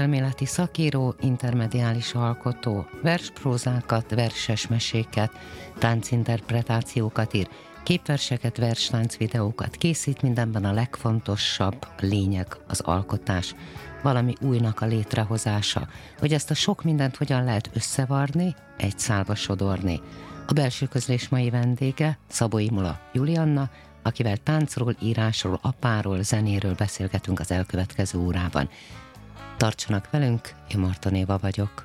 táncelméleti szakíró, intermediális alkotó, versprózákat, verses meséket, táncinterpretációkat ír, képverseket, verstánc videókat készít, mindenben a legfontosabb lényeg az alkotás, valami újnak a létrehozása, hogy ezt a sok mindent hogyan lehet összevarni, egy szálba sodorni. A belső közlés mai vendége Szabó Imula Julianna, akivel táncról, írásról, apáról, zenéről beszélgetünk az elkövetkező órában. Tartsanak velünk, én Marta Néva vagyok.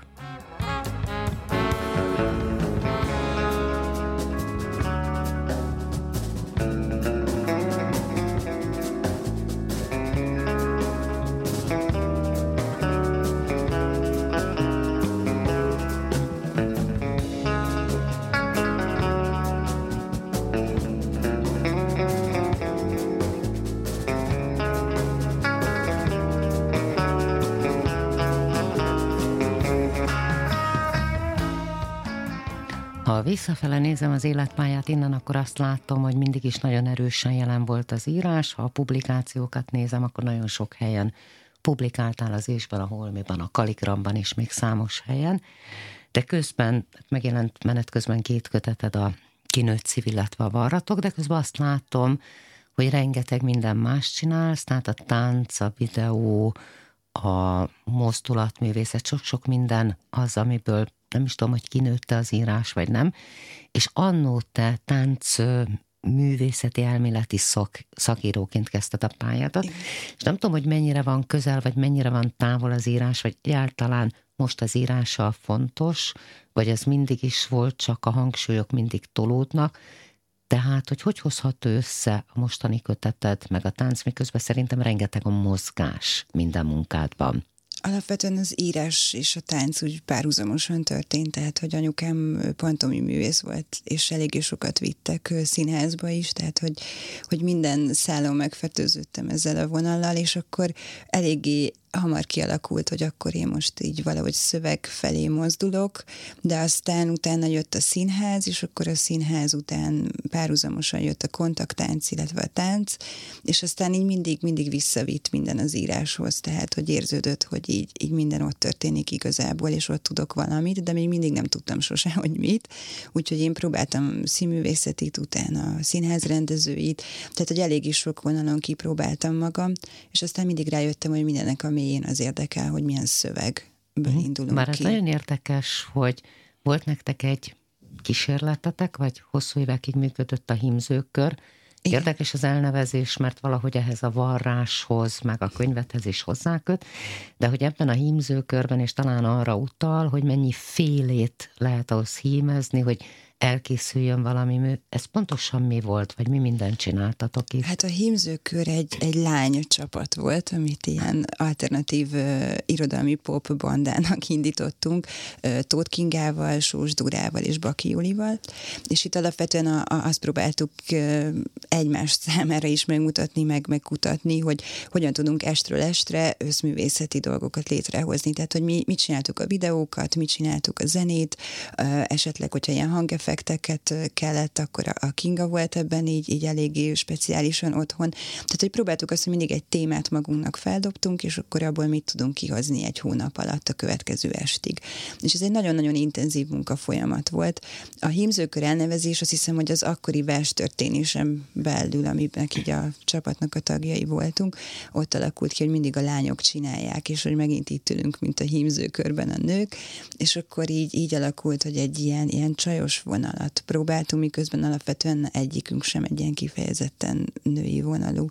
Visszafele nézem az életpályát innen, akkor azt látom, hogy mindig is nagyon erősen jelen volt az írás. Ha a publikációkat nézem, akkor nagyon sok helyen publikáltál az Ésben, a Holmiban, a Kaligramban és még számos helyen. De közben megjelent menet közben két köteted a kinőtt szív, illetve a varratok, de közben azt látom, hogy rengeteg minden más csinálsz, tehát a tánc, a videó, a mozdulatművészet, sok-sok minden az, amiből nem is tudom, hogy kinőtte az írás, vagy nem, és annó te tánc művészeti elméleti szak, szakíróként kezdted a pályádat, Igen. és nem tudom, hogy mennyire van közel, vagy mennyire van távol az írás, vagy egyáltalán most az írása fontos, vagy ez mindig is volt, csak a hangsúlyok mindig tolódnak, tehát, hogy hogy hozható össze a mostani köteted, meg a tánc, miközben szerintem rengeteg a mozgás minden munkádban. Alapvetően az írás és a tánc úgy párhuzamosan történt, tehát hogy anyukám pantomi művész volt, és eléggé sokat vittek színházba is, tehát hogy, hogy minden szálon megfertőződtem ezzel a vonallal, és akkor eléggé hamar kialakult, hogy akkor én most így valahogy szöveg felé mozdulok, de aztán utána jött a színház, és akkor a színház után párhuzamosan jött a kontaktánc, illetve a tánc, és aztán így mindig, mindig visszavitt minden az íráshoz, tehát hogy érződött, hogy így, így minden ott történik igazából, és ott tudok valamit, de még mindig nem tudtam sose, hogy mit, úgyhogy én próbáltam színművészetit, utána a színház tehát hogy elég is sok vonalon kipróbáltam magam, és aztán mindig rájöttem, hogy mindennek a mélyén az érdekel, hogy milyen szövegből uh-huh. indulunk Már ki. ez nagyon érdekes, hogy volt nektek egy kísérletetek, vagy hosszú évekig működött a hímzőkör. Igen. Érdekes az elnevezés, mert valahogy ehhez a varráshoz, meg a könyvethez is hozzáköt, de hogy ebben a hímzőkörben, és talán arra utal, hogy mennyi félét lehet ahhoz hímezni, hogy elkészüljön valami mű. Ez pontosan mi volt, vagy mi mindent csináltatok itt? Hát a hímzőkör egy, egy lány csapat volt, amit ilyen alternatív uh, irodalmi pop bandának indítottunk, uh, Tóth Kingával, Sós Durával és Baki Julival, és itt alapvetően a, a, azt próbáltuk uh, egymás számára is megmutatni, meg megkutatni, hogy hogyan tudunk estről estre összművészeti dolgokat létrehozni. Tehát, hogy mi mit csináltuk a videókat, mit csináltuk a zenét, uh, esetleg, hogyha ilyen hangeffekt effekteket kellett, akkor a Kinga volt ebben így, így eléggé speciálisan otthon. Tehát, hogy próbáltuk azt, hogy mindig egy témát magunknak feldobtunk, és akkor abból mit tudunk kihozni egy hónap alatt a következő estig. És ez egy nagyon-nagyon intenzív munka folyamat volt. A hímzőkör elnevezés azt hiszem, hogy az akkori vers történésem belül, amiben így a csapatnak a tagjai voltunk, ott alakult ki, hogy mindig a lányok csinálják, és hogy megint itt ülünk, mint a hímzőkörben a nők, és akkor így, így alakult, hogy egy ilyen, ilyen csajos vonalat próbáltunk, miközben alapvetően egyikünk sem egy ilyen kifejezetten női vonalú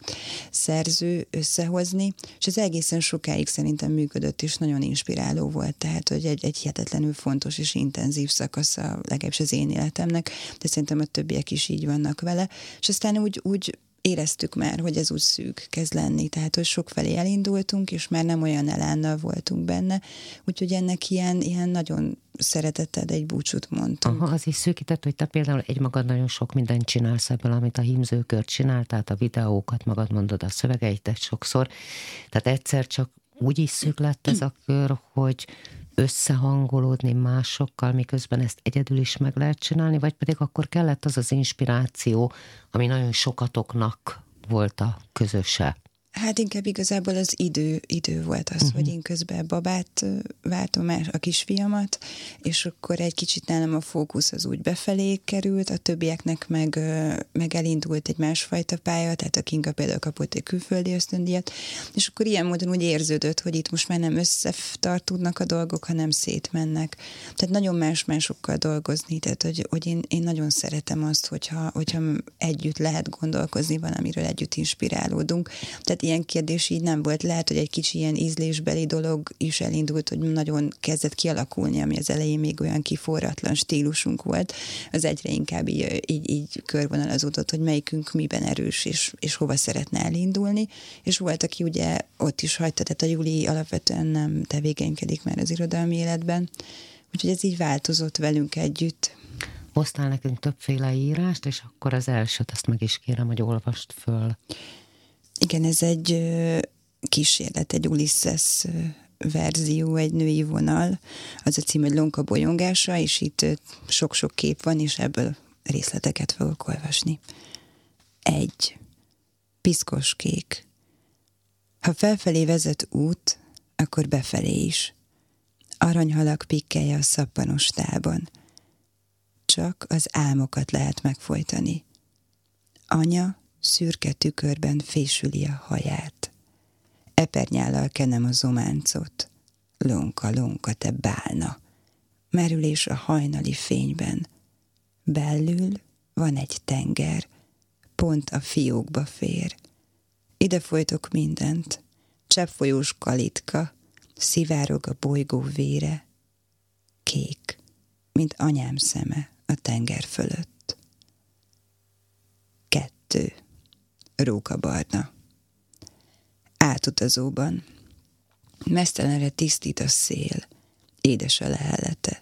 szerző összehozni, és ez egészen sokáig szerintem működött, és nagyon inspiráló volt, tehát, hogy egy, egy hihetetlenül fontos és intenzív szakasza, legalábbis az én életemnek, de szerintem a többiek is így vannak vele, és aztán úgy, úgy éreztük már, hogy ez úgy szűk kezd lenni, tehát hogy sokfelé elindultunk, és már nem olyan elánnal voltunk benne, úgyhogy ennek ilyen, ilyen nagyon szeretetted egy búcsút mondtunk. Aha, az is szűkített, hogy te például egymagad nagyon sok mindent csinálsz ebből, amit a hímzőkört csinál, tehát a videókat magad mondod, a szövegeitet sokszor. Tehát egyszer csak úgy is szűk lett ez a kör, hogy összehangolódni másokkal, miközben ezt egyedül is meg lehet csinálni, vagy pedig akkor kellett az az inspiráció, ami nagyon sokatoknak volt a közöse? Hát inkább igazából az idő, idő volt az, uh-huh. hogy én közben babát váltom el, a kisfiamat, és akkor egy kicsit nálam a fókusz az úgy befelé került, a többieknek meg, meg elindult egy másfajta pálya, tehát a Kinga például kapott egy külföldi ösztöndíjat, és akkor ilyen módon úgy érződött, hogy itt most már nem összetartódnak a dolgok, hanem szétmennek. Tehát nagyon más-másokkal dolgozni, tehát hogy, hogy én, én nagyon szeretem azt, hogyha, hogyha együtt lehet gondolkozni valamiről, együtt inspirálódunk. Tehát ilyen kérdés így nem volt. Lehet, hogy egy kicsi ilyen ízlésbeli dolog is elindult, hogy nagyon kezdett kialakulni, ami az elején még olyan kiforratlan stílusunk volt. Az egyre inkább így, így, így körvonalazódott, hogy melyikünk miben erős, és, és hova szeretne elindulni. És volt, aki ugye ott is hagyta, tehát a Júli alapvetően nem tevékenykedik már az irodalmi életben. Úgyhogy ez így változott velünk együtt. Hoztál nekünk többféle írást, és akkor az elsőt, azt meg is kérem, hogy olvast föl. Igen, ez egy kísérlet, egy Ulysses verzió, egy női vonal. Az a cím, hogy Lonka bolyongása, és itt sok-sok kép van, és ebből részleteket fogok olvasni. Egy. Piszkos kék. Ha felfelé vezet út, akkor befelé is. Aranyhalak pikkelje a szappanos tában. Csak az álmokat lehet megfojtani. Anya szürke tükörben fésüli a haját. Epernyállal kenem a zománcot. Lonka, lonka, te bálna. Merülés a hajnali fényben. Belül van egy tenger, pont a fiókba fér. Ide folytok mindent, cseppfolyós kalitka, szivárog a bolygó vére. Kék, mint anyám szeme a tenger fölött. Kettő rókabarna. Átutazóban. Mesztelenre tisztít a szél, édes a lehellete.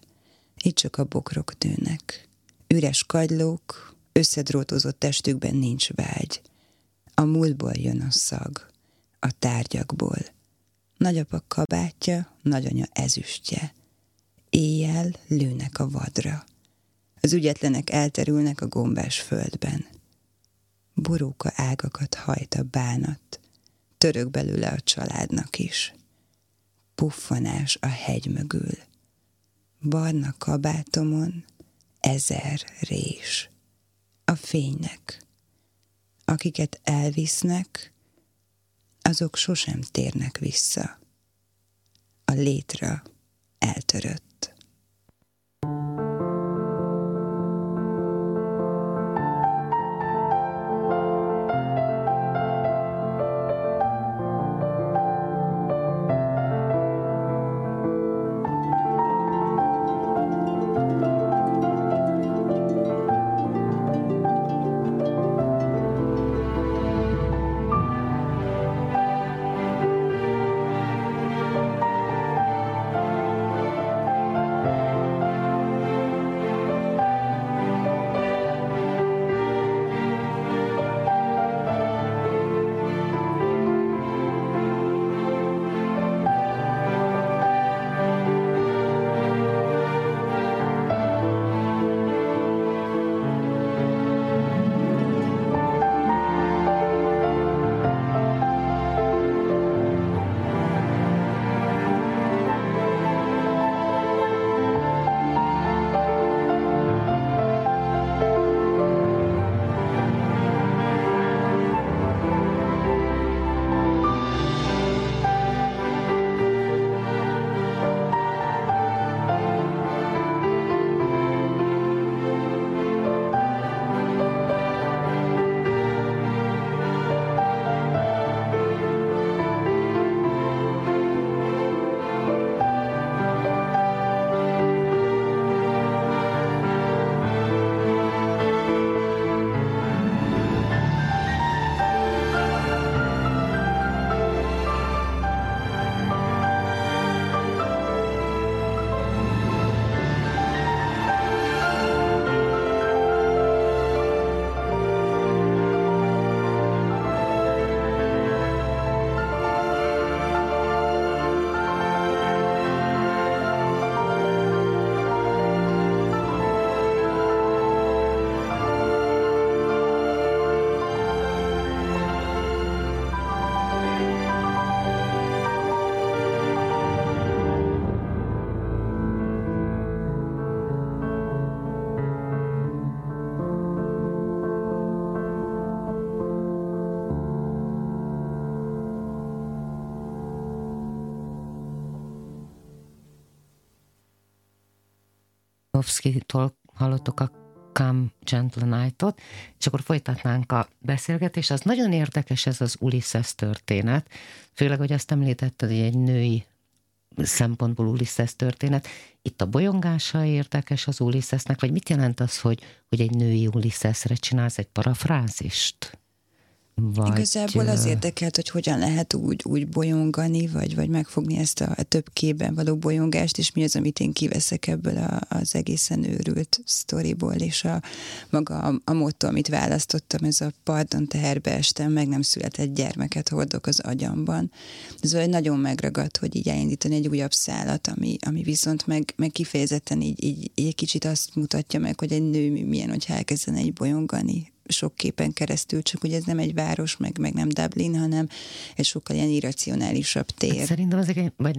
Itt csak a bokrok tűnnek. Üres kagylók, összedrótozott testükben nincs vágy. A múltból jön a szag, a tárgyakból. Nagyapa kabátja, nagyanya ezüstje. Éjjel lőnek a vadra. Az ügyetlenek elterülnek a gombás földben boróka ágakat hajt a bánat, török belőle a családnak is. Puffanás a hegy mögül, barna kabátomon ezer rés. A fénynek, akiket elvisznek, azok sosem térnek vissza. A létre eltörött. Aronofsky-tól hallottuk a Come Gentle Night-ot, és akkor folytatnánk a beszélgetést. Az nagyon érdekes ez az Ulysses történet, főleg, hogy azt említetted, hogy egy női szempontból Ulysses történet. Itt a bolyongása érdekes az Ulyssesnek, vagy mit jelent az, hogy, hogy egy női Ulyssesre csinálsz egy parafrázist? Vagy... Igazából az érdekelt, hogy hogyan lehet úgy, úgy bolyongani, vagy, vagy megfogni ezt a, a több képben való bolyongást, és mi az, amit én kiveszek ebből a, az egészen őrült sztoriból, és a maga a, a motto, amit választottam, ez a pardon teherbe estem, meg nem született gyermeket hordok az agyamban. Ez egy nagyon megragadt, hogy így elindítani egy újabb szállat, ami, ami viszont meg, meg kifejezetten így, így, így egy kicsit azt mutatja meg, hogy egy nő milyen, hogy elkezdene egy bolyongani sok képen keresztül, csak hogy ez nem egy város, meg, meg nem Dublin, hanem egy sokkal ilyen irracionálisabb tér. Hát szerintem ezek, vagy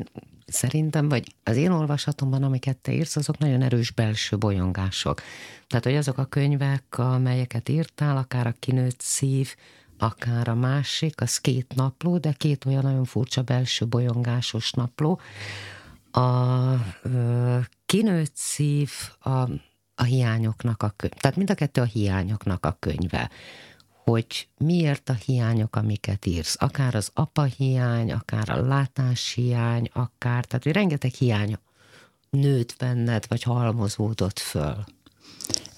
szerintem, vagy az én olvasatomban, amiket te írsz, azok nagyon erős belső bolyongások. Tehát, hogy azok a könyvek, amelyeket írtál, akár a kinőtt szív, akár a másik, az két napló, de két olyan nagyon furcsa belső bolyongásos napló. A ö, kinőtt szív, a a hiányoknak a könyve. Tehát mind a kettő a hiányoknak a könyve hogy miért a hiányok, amiket írsz. Akár az apa hiány, akár a látás hiány, akár, tehát hogy rengeteg hiány nőtt benned, vagy halmozódott föl.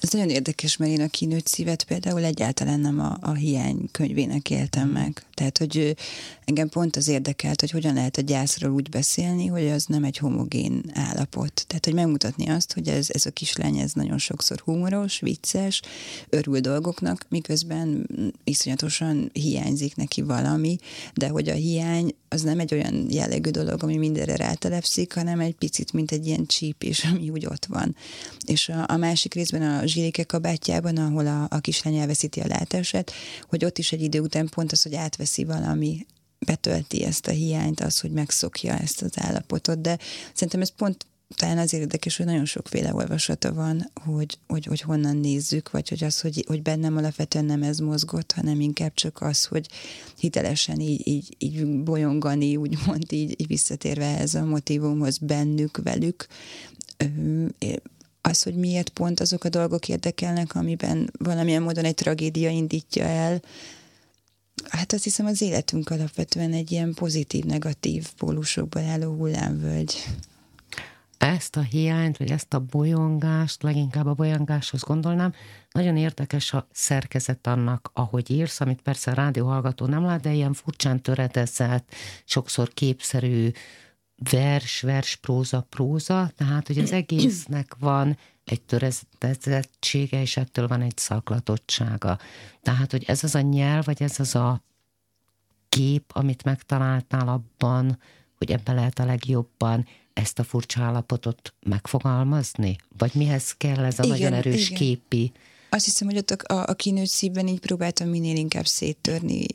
Ez nagyon érdekes, mert én a kinőtt szívet például egyáltalán nem a, a hiány könyvének éltem meg. Tehát, hogy engem pont az érdekelt, hogy hogyan lehet a gyászról úgy beszélni, hogy az nem egy homogén állapot. Tehát, hogy megmutatni azt, hogy ez, ez a kislány, ez nagyon sokszor humoros, vicces, örül dolgoknak, miközben iszonyatosan hiányzik neki valami, de hogy a hiány az nem egy olyan jellegű dolog, ami mindenre rátelepszik, hanem egy picit, mint egy ilyen csípés, ami úgy ott van. És a, a másik részben a zsíréke kabátjában, ahol a, a kislány elveszíti a látását, hogy ott is egy idő után pont az, hogy átveszi valami, betölti ezt a hiányt, az, hogy megszokja ezt az állapotot, de szerintem ez pont talán azért érdekes, hogy nagyon sokféle olvasata van, hogy, hogy, hogy honnan nézzük, vagy hogy az, hogy, hogy bennem alapvetően nem ez mozgott, hanem inkább csak az, hogy hitelesen így, így, így bolyongani, úgymond így, így visszatérve ez a motivumhoz bennük, velük, az, hogy miért pont azok a dolgok érdekelnek, amiben valamilyen módon egy tragédia indítja el, hát azt hiszem az életünk alapvetően egy ilyen pozitív-negatív pólusokból álló hullámvölgy. Ezt a hiányt, vagy ezt a bolyongást, leginkább a bolyongáshoz gondolnám, nagyon érdekes a szerkezet annak, ahogy írsz, amit persze a rádióhallgató nem lát, de ilyen furcsán töredezett, sokszor képszerű, vers, vers, próza, próza, tehát hogy az egésznek van egy törezettsége, és ettől van egy szaklatottsága. Tehát, hogy ez az a nyelv, vagy ez az a kép, amit megtaláltál abban, hogy ebben lehet a legjobban ezt a furcsa állapotot megfogalmazni? Vagy mihez kell ez a igen, nagyon erős igen. képi? Azt hiszem, hogy ott a, a kinőtt szívben így próbáltam minél inkább széttörni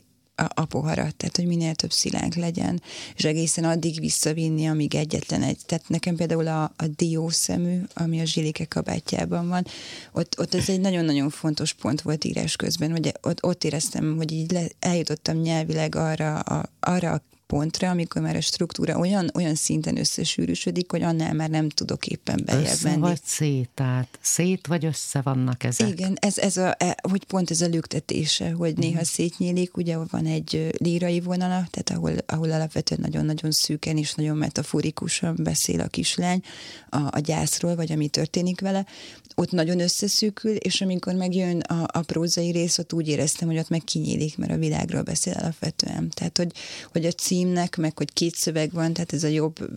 a, a poharat, tehát hogy minél több szilánk legyen, és egészen addig visszavinni, amíg egyetlen egy. Tehát nekem például a, a diószemű, ami a zsilike kabátjában van, ott, ott ez egy nagyon-nagyon fontos pont volt írás közben, hogy ott, ott éreztem, hogy így le, eljutottam nyelvileg arra a, arra a pontra, amikor már a struktúra olyan, olyan szinten összesűrűsödik, hogy annál már nem tudok éppen beljebb össze menni. vagy szét, tehát szét vagy össze vannak ezek? Igen, ez, ez a, e, hogy pont ez a lüktetése, hogy néha uh-huh. szétnyílik, ugye van egy lírai vonala, tehát ahol, ahol alapvetően nagyon-nagyon szűken és nagyon metaforikusan beszél a kislány a, a gyászról, vagy ami történik vele, ott nagyon összeszűkül, és amikor megjön a, a prózai rész, ott úgy éreztem, hogy ott meg kinyílik, mert a világról beszél alapvetően. Tehát, hogy, hogy a címnek, meg hogy két szöveg van, tehát ez a jobb,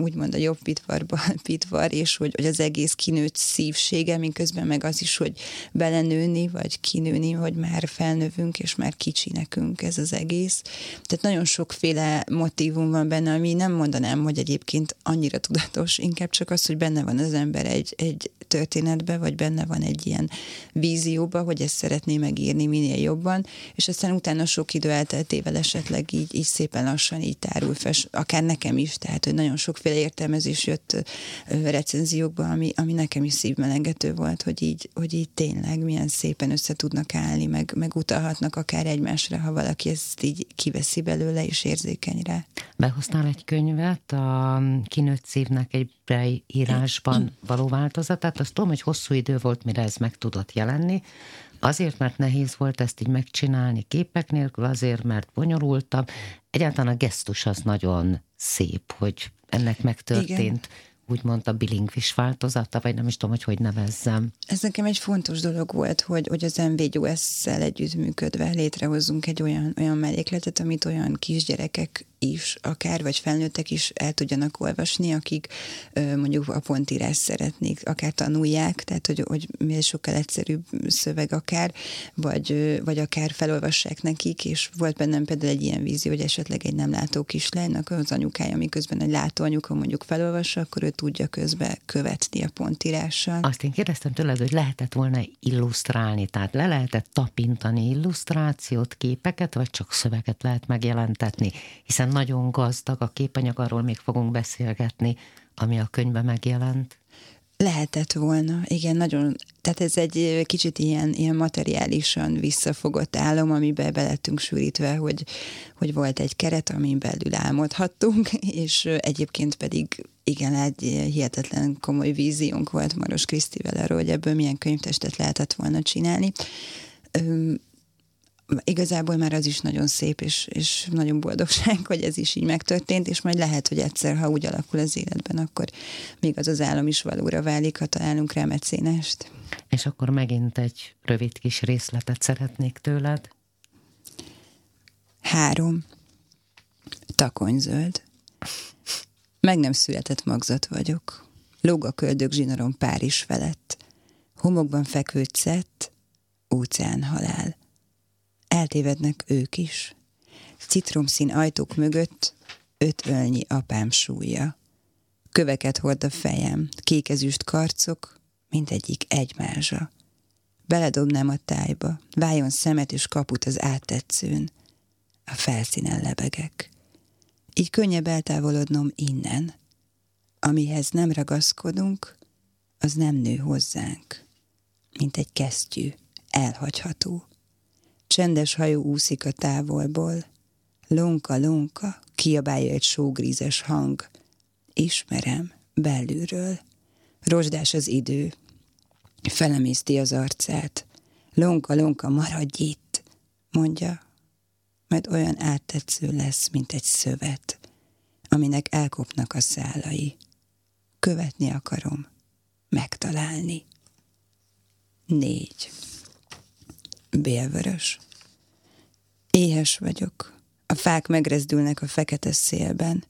úgymond a jobb pitvarba, pitvar, és hogy, hogy az egész kinőtt szívsége, miközben meg az is, hogy belenőni, vagy kinőni, hogy már felnövünk, és már kicsi nekünk ez az egész. Tehát nagyon sokféle motivum van benne, ami nem mondanám, hogy egyébként annyira tudatos, inkább csak az, hogy benne van az ember egy, egy történetbe, vagy benne van egy ilyen vízióba, hogy ezt szeretné megírni minél jobban, és aztán utána sok idő elteltével esetleg így, így szépen unalmasan így tárul fel, akár nekem is, tehát hogy nagyon sokféle értelmezés jött recenziókba, ami, ami nekem is szívmelengető volt, hogy így, hogy így tényleg milyen szépen össze tudnak állni, meg, meg utalhatnak akár egymásra, ha valaki ezt így kiveszi belőle és érzékeny rá. Behoztál egy könyvet, a Kinőtt szívnek egy írásban való változatát. Azt tudom, hogy hosszú idő volt, mire ez meg tudott jelenni. Azért, mert nehéz volt ezt így megcsinálni képek nélkül, azért, mert bonyolultabb. Egyáltalán a gesztus az nagyon szép, hogy ennek megtörtént. Igen úgymond a bilingvis változata, vagy nem is tudom, hogy hogy nevezzem. Ez nekem egy fontos dolog volt, hogy, hogy az MVGOS-szel együttműködve létrehozzunk egy olyan, olyan mellékletet, amit olyan kisgyerekek is, akár vagy felnőttek is el tudjanak olvasni, akik mondjuk a pontírás szeretnék, akár tanulják, tehát hogy, hogy miért sokkal egyszerűbb szöveg akár, vagy, vagy akár felolvassák nekik, és volt bennem például egy ilyen vízió, hogy esetleg egy nem látó kislánynak az anyukája, miközben egy látó anyuka mondjuk felolvassa, akkor ő tudja közbe követni a pontírással. Azt én kérdeztem tőled, hogy lehetett volna illusztrálni, tehát le lehetett tapintani illusztrációt, képeket, vagy csak szöveget lehet megjelentetni, hiszen nagyon gazdag a képanyag, arról még fogunk beszélgetni, ami a könyvben megjelent. Lehetett volna, igen, nagyon, tehát ez egy kicsit ilyen, ilyen materiálisan visszafogott álom, amiben belettünk sűrítve, hogy, hogy volt egy keret, amin belül álmodhattunk, és egyébként pedig igen, egy hihetetlen komoly víziónk volt Maros Krisztivel arról, hogy ebből milyen könyvtestet lehetett volna csinálni igazából már az is nagyon szép, és, és nagyon boldogság, hogy ez is így megtörtént, és majd lehet, hogy egyszer, ha úgy alakul az életben, akkor még az az állam is valóra válik, ha találunk rá mecénást. És akkor megint egy rövid kis részletet szeretnék tőled. Három. Takonyzöld. Meg nem született magzat vagyok. Lóg a köldök zsinarom Párizs felett. Homokban fekvő cett, óceán halál eltévednek ők is. Citromszín ajtók mögött ötölnyi apám súlya. Köveket hord a fejem, kékezüst karcok, mindegyik egy mázsa. Beledobnám a tájba, váljon szemet és kaput az áttetszőn. A felszínen lebegek. Így könnyebb eltávolodnom innen. Amihez nem ragaszkodunk, az nem nő hozzánk. Mint egy kesztyű, elhagyható. Csendes hajó úszik a távolból. Lonka, lonka, kiabálja egy sógrízes hang. Ismerem, belülről. Rozsdás az idő. Felemészti az arcát. Lonka, lonka, maradj itt, mondja, mert olyan áttetsző lesz, mint egy szövet, aminek elkopnak a szálai. Követni akarom, megtalálni. Négy bélvörös. Éhes vagyok. A fák megrezdülnek a fekete szélben.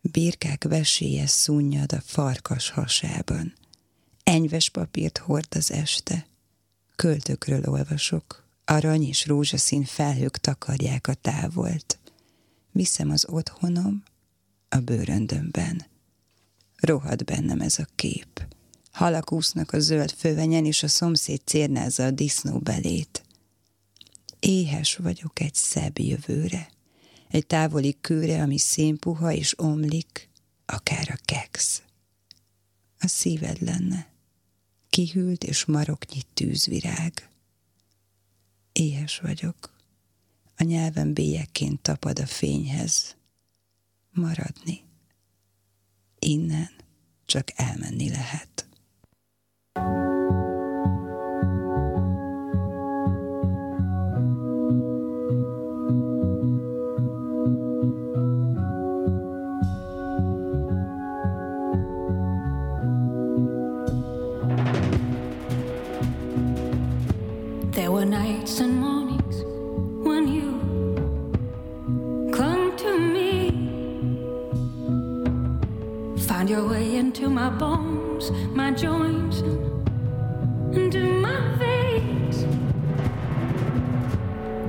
Birkák veséje szunnyad a farkas hasában. Enyves papírt hord az este. Költökről olvasok. Arany és rózsaszín felhők takarják a távolt. Viszem az otthonom a bőröndömben. Rohad bennem ez a kép. Halak úsznak a zöld fővenyen, és a szomszéd cérnázza a disznó belét. Éhes vagyok egy szebb jövőre, egy távoli kőre, ami szénpuha és omlik, akár a keksz. A szíved lenne, kihűlt és maroknyi tűzvirág. Éhes vagyok, a nyelvem bélyekként tapad a fényhez. Maradni. Innen csak elmenni lehet. my bones, my joints, into my veins.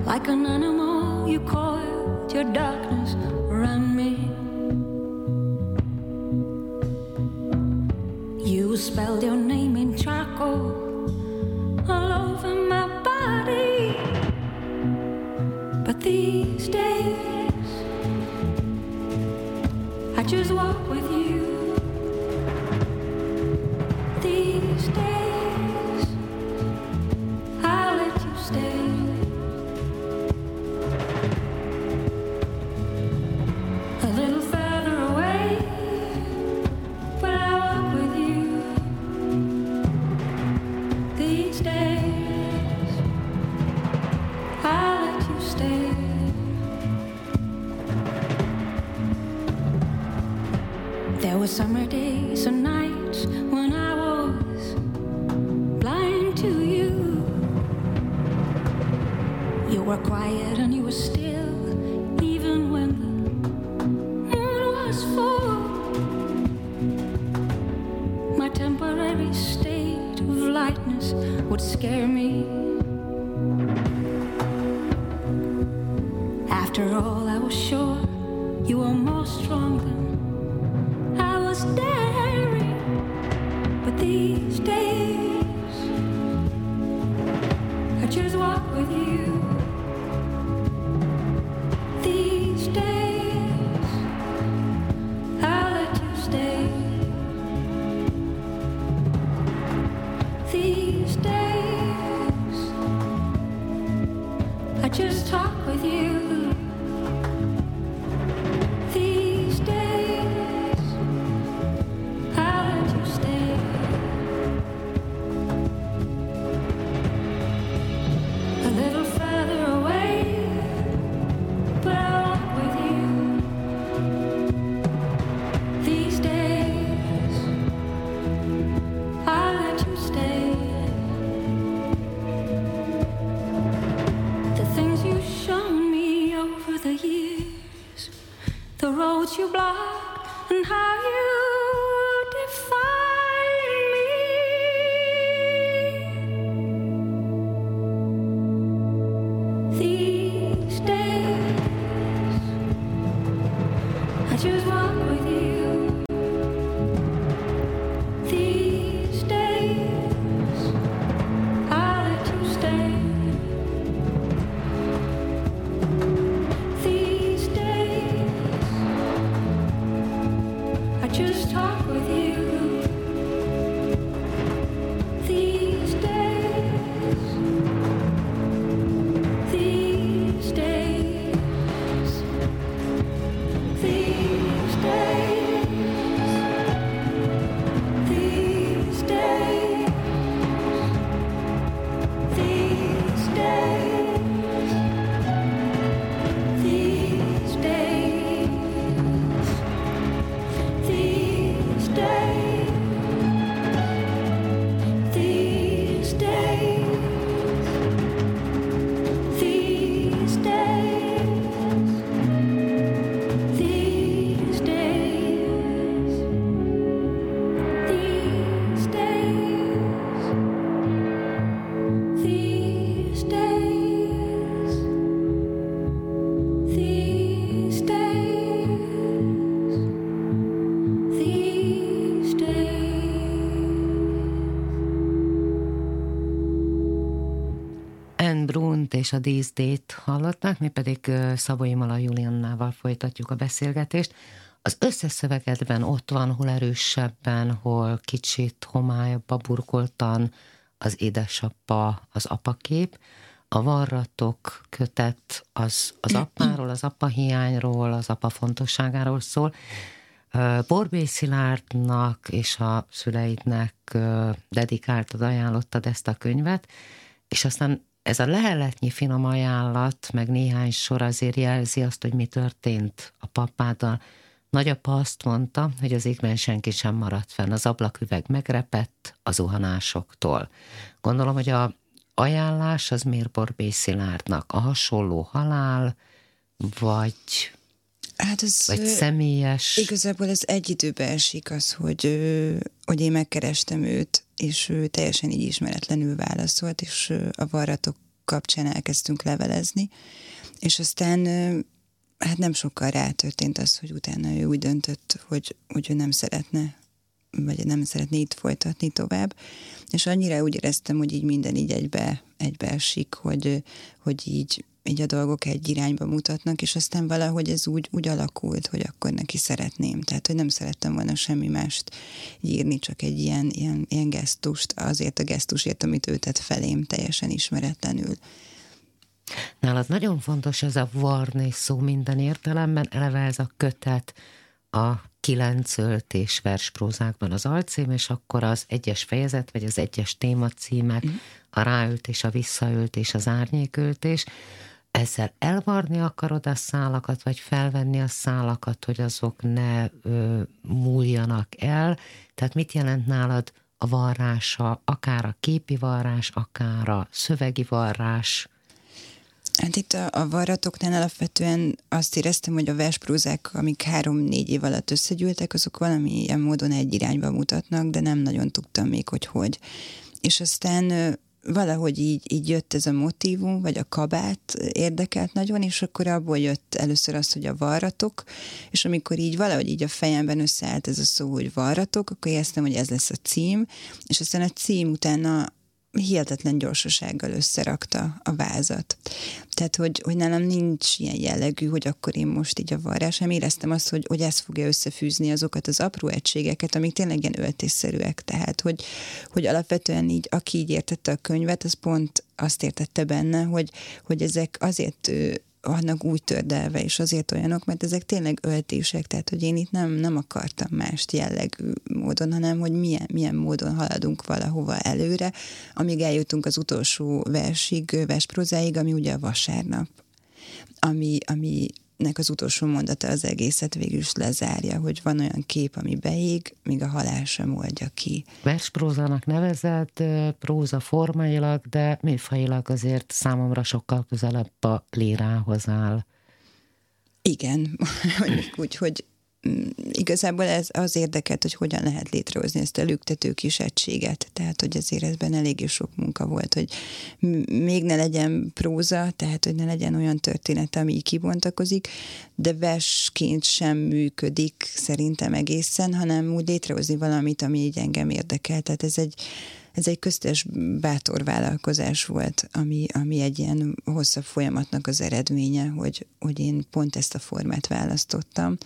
Like an animal, you coiled your darkness around me. You spelled your name in charcoal all over my body. But these days, I just walk with. És a díszdét hallották, mi pedig Szabói Mala Juliannával folytatjuk a beszélgetést. Az összes szövegedben ott van, hol erősebben, hol kicsit homályabba burkoltan az édesapa, az apakép. A varratok kötet az, az apáról, az apa hiányról, az apa fontosságáról szól. Borbély Szilárdnak és a szüleidnek dedikáltad, ajánlottad ezt a könyvet, és aztán ez a leheletnyi finom ajánlat, meg néhány sor azért jelzi azt, hogy mi történt a papáddal. Nagyapa azt mondta, hogy az égben senki sem maradt fenn, az ablaküveg megrepett a zuhanásoktól. Gondolom, hogy a ajánlás az miért Borbély? A hasonló halál, vagy Hát ez Vagy személyes... Igazából ez egy időben esik az, hogy, hogy én megkerestem őt, és ő teljesen így ismeretlenül válaszolt, és a varratok kapcsán elkezdtünk levelezni, és aztán hát nem sokkal rátörtént az, hogy utána ő úgy döntött, hogy, hogy ő nem szeretne, vagy nem szeretné itt folytatni tovább, és annyira úgy éreztem, hogy így minden így egybe, egybe esik, hogy, hogy így így a dolgok egy irányba mutatnak, és aztán valahogy ez úgy, úgy alakult, hogy akkor neki szeretném. Tehát, hogy nem szerettem volna semmi mást írni, csak egy ilyen, ilyen, ilyen gesztust, azért a gesztusért, amit ő tett felém, teljesen ismeretlenül. Nálad nagyon fontos ez a varni szó minden értelemben, eleve ez a kötet, a kilenc öltés versprózákban az alcím, és akkor az egyes fejezet, vagy az egyes témacímek, mm. a ráültés, a visszaültés, az árnyéköltés, ezzel elvarni akarod a szálakat, vagy felvenni a szálakat, hogy azok ne ö, múljanak el? Tehát mit jelent nálad a varrása, akár a képi varrás, akár a szövegi varrás? Hát itt a, a varratoknál alapvetően azt éreztem, hogy a versprózák, amik három-négy év alatt összegyűltek, azok valamilyen módon egy irányba mutatnak, de nem nagyon tudtam még, hogy hogy. És aztán valahogy így, így jött ez a motívum, vagy a kabát érdekelt nagyon, és akkor abból jött először az, hogy a varratok, és amikor így valahogy így a fejemben összeállt ez a szó, hogy varratok, akkor éreztem, hogy ez lesz a cím, és aztán a cím utána hihetetlen gyorsasággal összerakta a vázat. Tehát, hogy, hogy nálam nincs ilyen jellegű, hogy akkor én most így a varrás, nem éreztem azt, hogy, hogy ez fogja összefűzni azokat az apró egységeket, amik tényleg ilyen öltésszerűek. Tehát, hogy, hogy alapvetően így, aki így értette a könyvet, az pont azt értette benne, hogy, hogy ezek azért vannak úgy tördelve, és azért olyanok, mert ezek tényleg öltések, tehát hogy én itt nem, nem akartam mást jellegű módon, hanem hogy milyen, milyen módon haladunk valahova előre, amíg eljutunk az utolsó versig, versprozáig, ami ugye a vasárnap, ami, ami nek az utolsó mondata az egészet végül is lezárja, hogy van olyan kép, ami beég, míg a halál sem oldja ki. Versprózának nevezett, próza formailag, de műfajilag azért számomra sokkal közelebb a lírához áll. Igen, úgy, hogy Mm, igazából ez az érdekelt, hogy hogyan lehet létrehozni ezt a lüktető kis egységet. Tehát, hogy azért ezben eléggé sok munka volt, hogy még ne legyen próza, tehát, hogy ne legyen olyan történet, ami így kibontakozik, de versként sem működik szerintem egészen, hanem úgy létrehozni valamit, ami így engem érdekel. Tehát ez egy, ez egy köztes bátor vállalkozás volt, ami, ami egy ilyen hosszabb folyamatnak az eredménye, hogy, hogy én pont ezt a formát választottam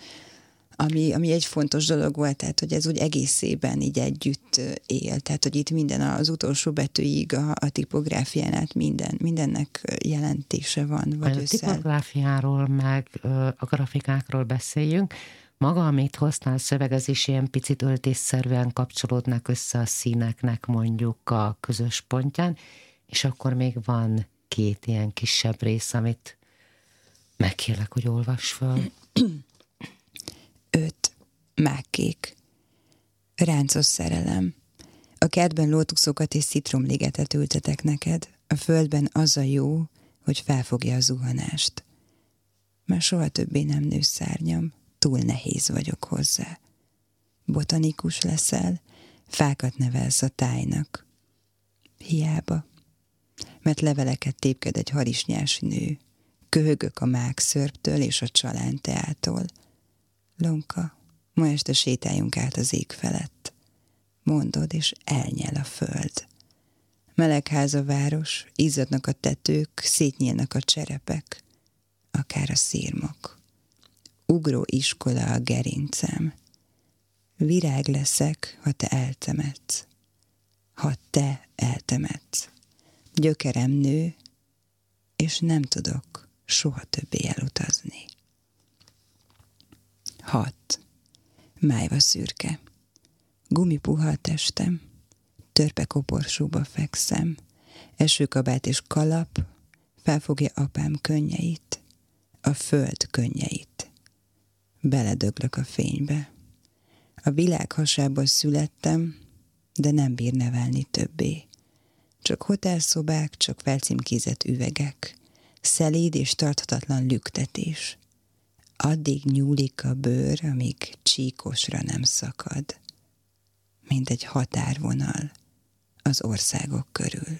ami, ami egy fontos dolog volt, tehát hogy ez úgy egészében így együtt él, tehát hogy itt minden az utolsó betűig a, a tipográfián át minden, mindennek jelentése van. Vagy a össze. tipográfiáról meg a grafikákról beszéljünk. Maga, amit hoztál szöveg, az is ilyen picit öltésszerűen kapcsolódnak össze a színeknek mondjuk a közös pontján, és akkor még van két ilyen kisebb rész, amit megkérlek, hogy olvass föl. mákkék, ráncos szerelem. A kertben lótuszokat és citromligetet ültetek neked, a földben az a jó, hogy felfogja a zuhanást. Már soha többé nem nősz szárnyam, túl nehéz vagyok hozzá. Botanikus leszel, fákat nevelsz a tájnak. Hiába, mert leveleket tépked egy harisnyás nő, köhögök a mák szörptől és a csalán teától – Lonka, ma este sétáljunk át az ég felett. Mondod, és elnyel a föld. Melegház a város, izzadnak a tetők, szétnyílnak a cserepek, akár a szírmok. Ugró iskola a gerincem. Virág leszek, ha te eltemetsz. Ha te eltemetsz. Gyökerem nő, és nem tudok soha többé elutazni. Hat. Májva szürke. Gumipuha a testem. Törpe koporsóba fekszem. Esőkabát és kalap. Felfogja apám könnyeit. A föld könnyeit. Beledöglök a fénybe. A világ hasából születtem, de nem bír nevelni többé. Csak hotelszobák, csak felcímkézett üvegek, szelíd és tarthatatlan lüktetés – addig nyúlik a bőr, amíg csíkosra nem szakad, mint egy határvonal az országok körül.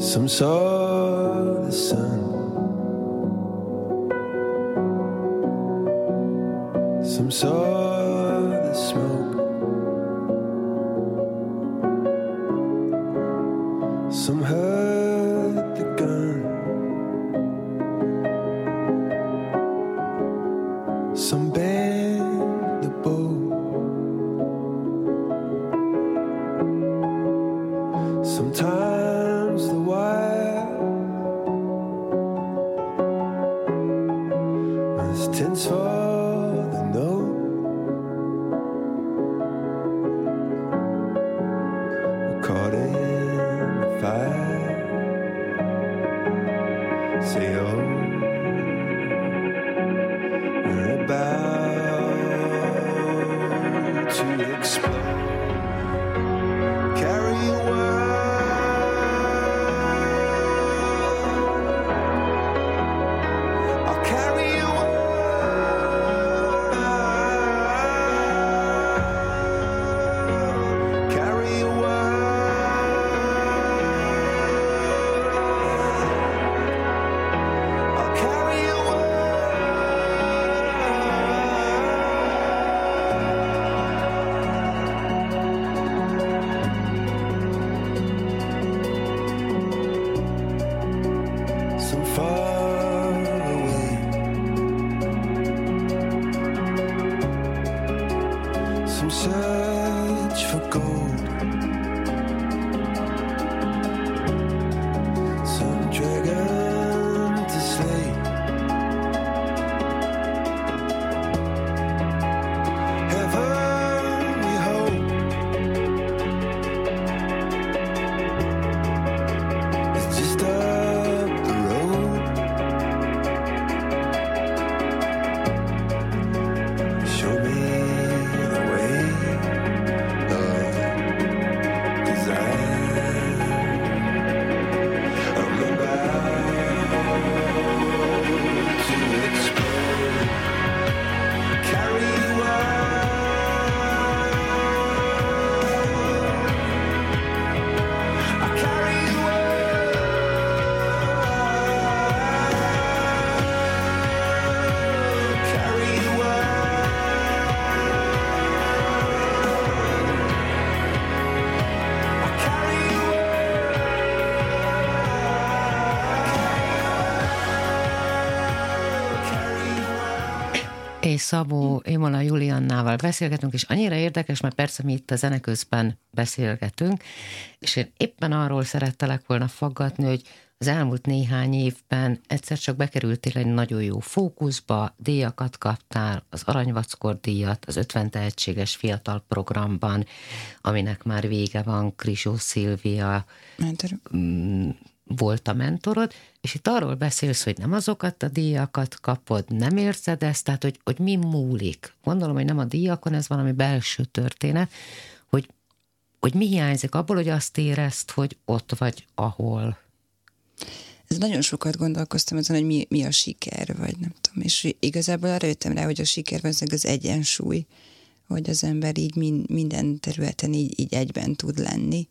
Some saw the sun Some saw Szabó Imola Juliannával beszélgetünk, és annyira érdekes, mert persze mi itt a zene közben beszélgetünk, és én éppen arról szerettelek volna faggatni, hogy az elmúlt néhány évben egyszer csak bekerültél egy nagyon jó fókuszba, díjakat kaptál, az Aranyvackor díjat, az 50 tehetséges fiatal programban, aminek már vége van, Krisó Szilvia Mentor. Volt a mentorod, és itt arról beszélsz, hogy nem azokat a díjakat kapod, nem érzed ezt, tehát hogy, hogy mi múlik. Gondolom, hogy nem a díjakon, ez valami belső történet, hogy, hogy mi hiányzik abból, hogy azt érezt, hogy ott vagy, ahol. Ez nagyon sokat gondolkoztam azon, hogy mi, mi a siker, vagy nem tudom. És igazából arra jöttem rá, hogy a siker valószínűleg az egyensúly, hogy az ember így min, minden területen így, így egyben tud lenni.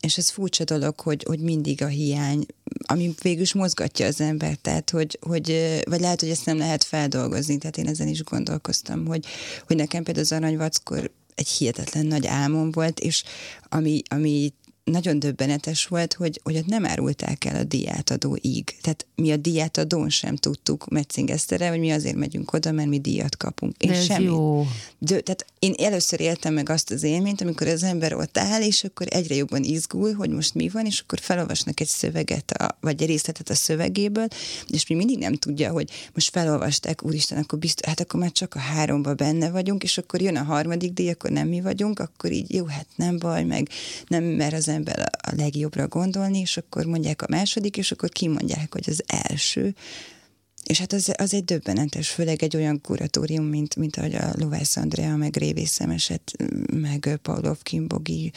És ez furcsa dolog, hogy, hogy mindig a hiány, ami végül is mozgatja az ember, tehát hogy, hogy, vagy lehet, hogy ezt nem lehet feldolgozni, tehát én ezen is gondolkoztam, hogy, hogy nekem például az aranyvackor egy hihetetlen nagy álmom volt, és ami, ami nagyon döbbenetes volt, hogy, hogy ott nem árulták el a díjátadóig. Tehát mi a díjátadón sem tudtuk Metzingesztere, hogy mi azért megyünk oda, mert mi díjat kapunk. De ez semmi. jó. De, tehát én először éltem meg azt az élményt, amikor az ember ott áll, és akkor egyre jobban izgul, hogy most mi van, és akkor felolvasnak egy szöveget, a, vagy egy részletet a szövegéből, és mi mindig nem tudja, hogy most felolvasták, úristen, akkor biztos, hát akkor már csak a háromba benne vagyunk, és akkor jön a harmadik díj, akkor nem mi vagyunk, akkor így jó, hát nem baj, meg nem mer az ember a, legjobbra gondolni, és akkor mondják a második, és akkor kimondják, hogy az első. És hát az, az egy döbbenetes, főleg egy olyan kuratórium, mint, mint ahogy a Lovász Andrea, meg Révész Szemeset, meg Pavlov Kimbogi,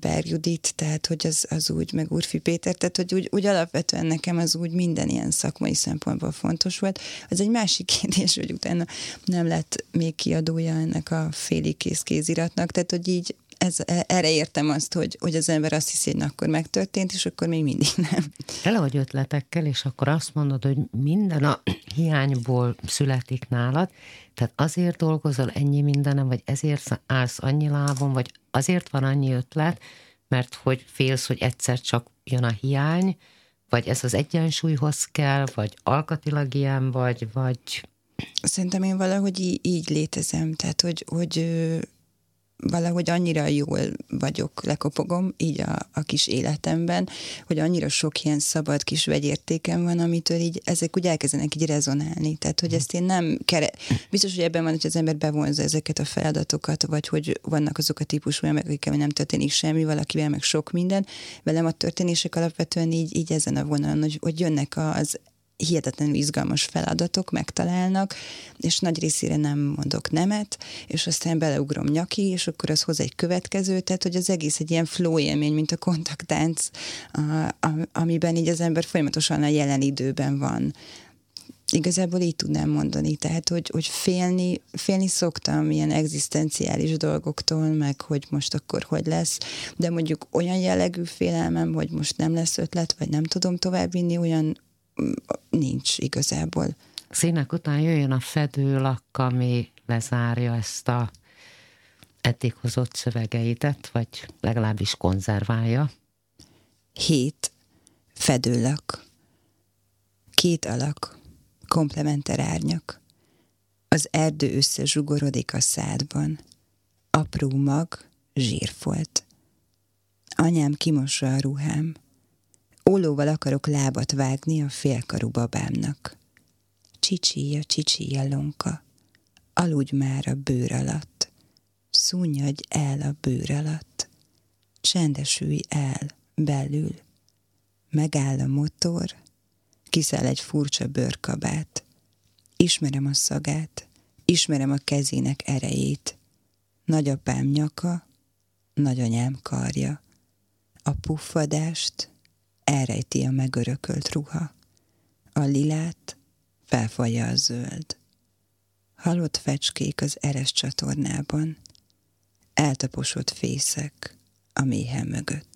Berg Judit, tehát hogy az, az úgy, meg Urfi Péter, tehát hogy úgy, úgy alapvetően nekem az úgy minden ilyen szakmai szempontból fontos volt. Az egy másik kérdés, hogy utána nem lett még kiadója ennek a félig kész kéziratnak, tehát hogy így ez, erre értem azt, hogy, hogy az ember azt hiszi, hogy na, akkor megtörtént, és akkor még mindig nem. Tele vagy ötletekkel, és akkor azt mondod, hogy minden a hiányból születik nálad, tehát azért dolgozol ennyi mindenem, vagy ezért állsz annyi lábon, vagy azért van annyi ötlet, mert hogy félsz, hogy egyszer csak jön a hiány, vagy ez az egyensúlyhoz kell, vagy alkatilag ilyen vagy, vagy... Szerintem én valahogy így, így létezem, tehát hogy, hogy valahogy annyira jól vagyok, lekopogom így a, a kis életemben, hogy annyira sok ilyen szabad kis vegyértékem van, amitől így ezek úgy elkezdenek így rezonálni. Tehát, hogy ezt én nem kere... Biztos, hogy ebben van, hogy az ember bevonza ezeket a feladatokat, vagy hogy vannak azok a típusú emberek, akikkel nem történik semmi, valakivel meg sok minden. Velem a történések alapvetően így, így ezen a vonalon, hogy, hogy jönnek az hihetetlenül izgalmas feladatok megtalálnak, és nagy részére nem mondok nemet, és aztán beleugrom nyaki, és akkor az hoz egy következő, tehát hogy az egész egy ilyen flow élmény, mint a kontaktánc, a, amiben így az ember folyamatosan a jelen időben van. Igazából így tudnám mondani, tehát hogy, hogy félni, félni szoktam ilyen egzisztenciális dolgoktól, meg hogy most akkor hogy lesz, de mondjuk olyan jellegű félelmem, hogy most nem lesz ötlet, vagy nem tudom továbbvinni, olyan nincs igazából. Színek után jöjjön a fedőlak, ami lezárja ezt a eddig hozott szövegeitet, vagy legalábbis konzerválja. Hét fedőlak, két alak, komplementer árnyak. Az erdő összezsugorodik a szádban. Apró mag, zsírfolt. Anyám kimossa a ruhám. Ólóval akarok lábat vágni a félkarú babámnak. Csicsíja, csicsíja lonka, aludj már a bőr alatt, szúnyadj el a bőr alatt, csendesülj el belül. Megáll a motor, kiszáll egy furcsa bőrkabát. Ismerem a szagát, ismerem a kezének erejét. Nagyapám nyaka, nagyanyám karja. A puffadást, elrejti a megörökölt ruha. A lilát felfalja a zöld. Halott fecskék az eres csatornában, eltaposott fészek a méhe mögött.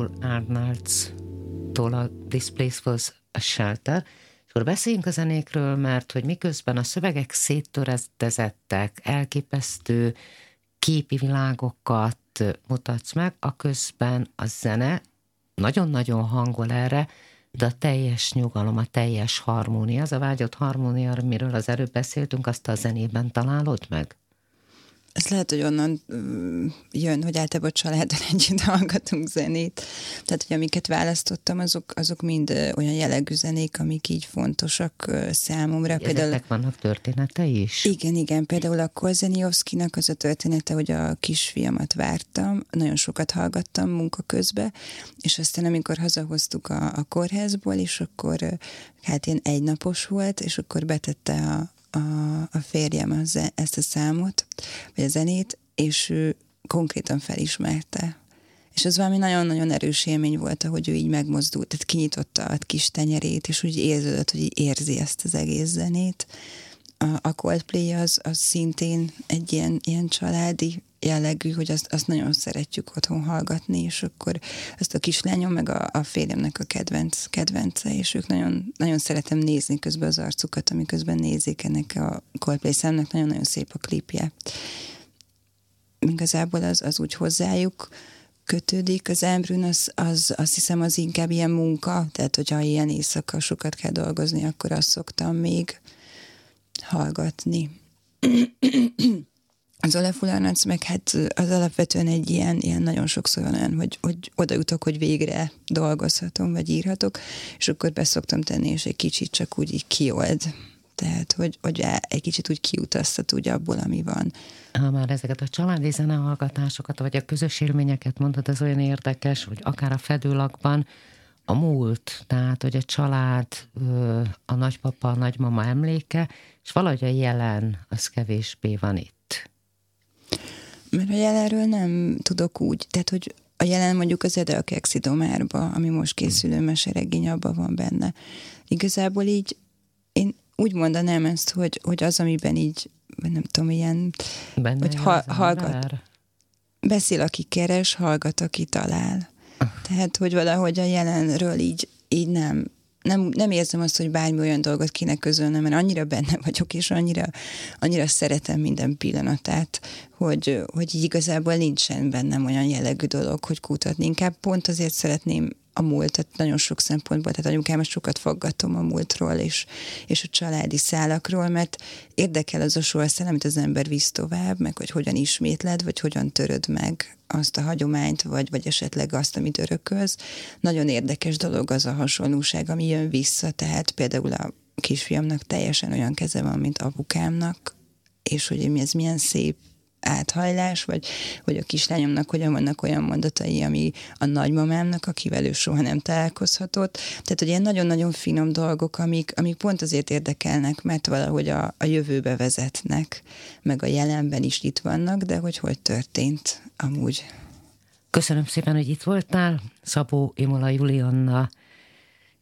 Olafur Arnolds-tól a This Place Was a Shelter, és akkor beszéljünk a zenékről, mert hogy miközben a szövegek széttörezettek, elképesztő képi világokat mutatsz meg, a közben a zene nagyon-nagyon hangol erre, de a teljes nyugalom, a teljes harmónia, az a vágyott harmónia, amiről az előbb beszéltünk, azt a zenében találod meg? Ez lehet, hogy onnan jön, hogy általában családon együtt hallgatunk zenét. Tehát, hogy amiket választottam, azok, azok mind olyan jellegű zenék, amik így fontosak számomra. Ezeknek például, vannak története is? Igen, igen. Például a Kolzeniowskinak az a története, hogy a kisfiamat vártam, nagyon sokat hallgattam munka közben, és aztán amikor hazahoztuk a, a kórházból, és akkor hát ilyen egynapos volt, és akkor betette a, a, a férjem az, ezt a számot, vagy a zenét, és ő konkrétan felismerte. És ez valami nagyon-nagyon erős élmény volt, hogy ő így megmozdult, tehát kinyitotta a kis tenyerét, és úgy érződött, hogy érzi ezt az egész zenét. A Coldplay az, az szintén egy ilyen, ilyen családi jellegű, hogy azt, azt nagyon szeretjük otthon hallgatni, és akkor ezt a kislányom, meg a, a férjemnek a kedvenc, kedvence, és ők nagyon, nagyon szeretem nézni közben az arcukat, amiközben nézik ennek a Coldplay számnak, nagyon-nagyon szép a klipje. Igazából az, az úgy hozzájuk kötődik, az embrűn, az, az, azt hiszem az inkább ilyen munka, tehát hogyha ilyen éjszaka sokat kell dolgozni, akkor azt szoktam még hallgatni. Az Olaf meg hát az alapvetően egy ilyen, ilyen nagyon sokszor olyan, hogy, hogy oda jutok, hogy végre dolgozhatom, vagy írhatok, és akkor beszoktam tenni, és egy kicsit csak úgy így kiold. Tehát, hogy, hogy egy kicsit úgy kiutaztat úgy abból, ami van. Ha már ezeket a családi zenehallgatásokat, vagy a közös élményeket mondod, ez olyan érdekes, hogy akár a fedőlakban a múlt, tehát, hogy a család, a nagypapa, a nagymama emléke, és valahogy a jelen, az kevésbé van itt. Mert a jelenről nem tudok úgy, tehát hogy a jelen mondjuk az Edelkexidomárba, ami most készülő meseregény, abban van benne. Igazából így én úgy mondanám ezt, hogy, hogy az, amiben így, nem tudom, ilyen, benne hogy ha, hallgat, beszél, aki keres, hallgat, aki talál. Tehát, hogy valahogy a jelenről így, így nem, nem, nem érzem azt, hogy bármi olyan dolgot kéne közölnem, mert annyira benne vagyok, és annyira, annyira szeretem minden pillanatát, hogy, hogy igazából nincsen bennem olyan jellegű dolog, hogy kutatni. Inkább pont azért szeretném a múltat nagyon sok szempontból, tehát anyukám sokat faggatom a múltról és, és a családi szálakról, mert érdekel az a sorszál, amit az ember visz tovább, meg hogy hogyan ismétled, vagy hogyan töröd meg azt a hagyományt, vagy, vagy esetleg azt, amit örökölsz. Nagyon érdekes dolog az a hasonlóság, ami jön vissza, tehát például a kisfiamnak teljesen olyan keze van, mint apukámnak, és hogy ez milyen szép áthajlás, vagy hogy a kislányomnak hogyan vannak olyan mondatai, ami a nagymamámnak, akivel ő soha nem találkozhatott. Tehát, hogy ilyen nagyon-nagyon finom dolgok, amik, amik pont azért érdekelnek, mert valahogy a, a jövőbe vezetnek, meg a jelenben is itt vannak, de hogy hogy történt amúgy. Köszönöm szépen, hogy itt voltál. Szabó Imola Julianna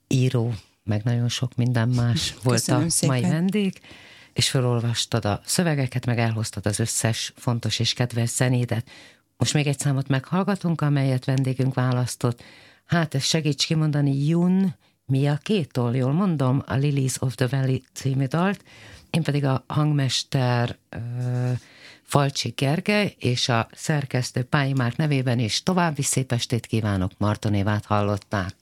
író, meg nagyon sok minden más volt Köszönöm a szépen. mai vendég és felolvastad a szövegeket, meg elhoztad az összes fontos és kedves zenédet. Most még egy számot meghallgatunk, amelyet vendégünk választott. Hát, ez segíts kimondani, Jun mi a kétól, jól mondom, a Lilies of the Valley című dalt, én pedig a hangmester uh, Falcsi Gergely és a szerkesztő Pályi Márk nevében is további szép estét kívánok, Martonévát hallották.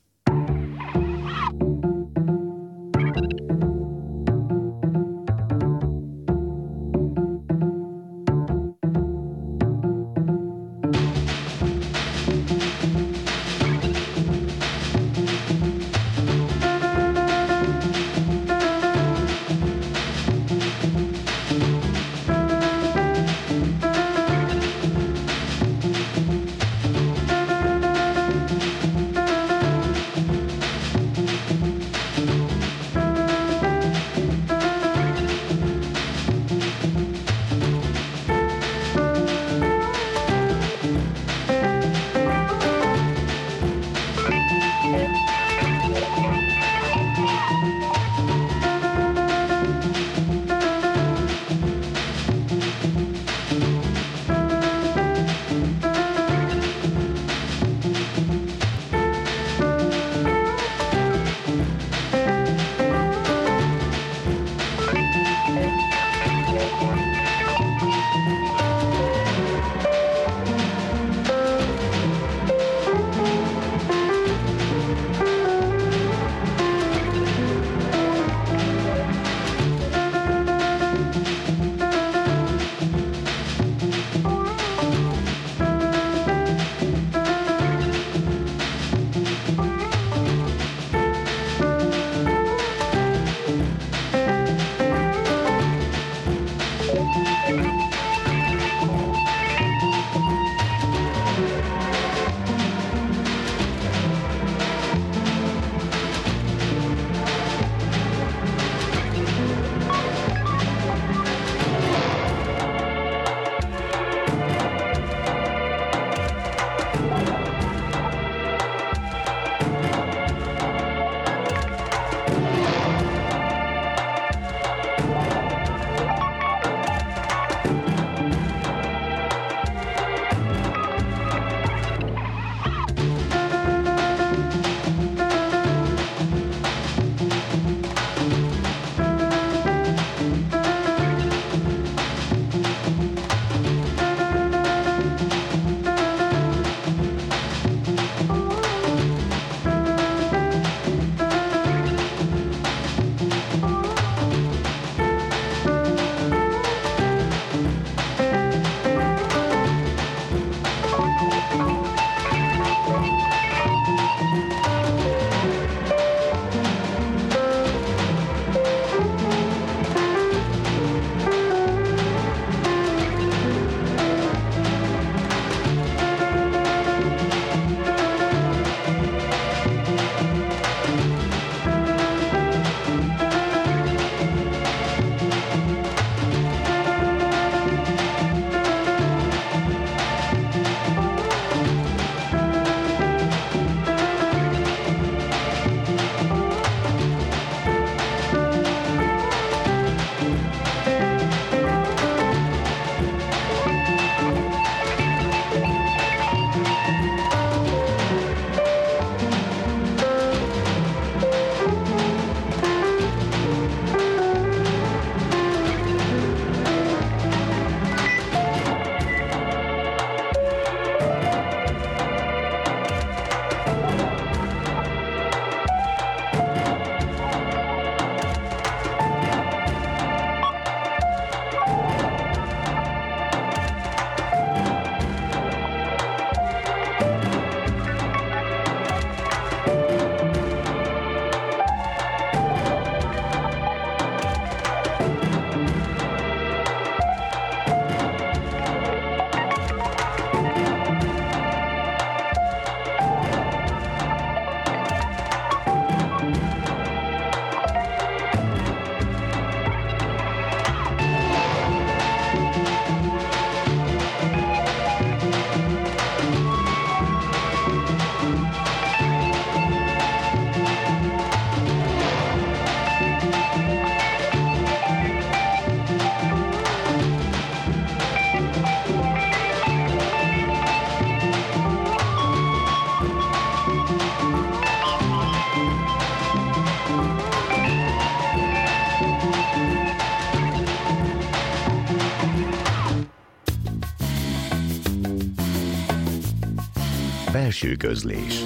Belső közlés.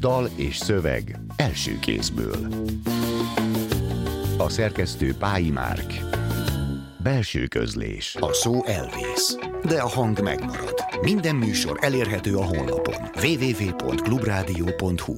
Dal és szöveg első kézből. A szerkesztő Pályi Márk. Belső közlés. A szó elvész, de a hang megmarad. Minden műsor elérhető a honlapon. www.clubradio.hu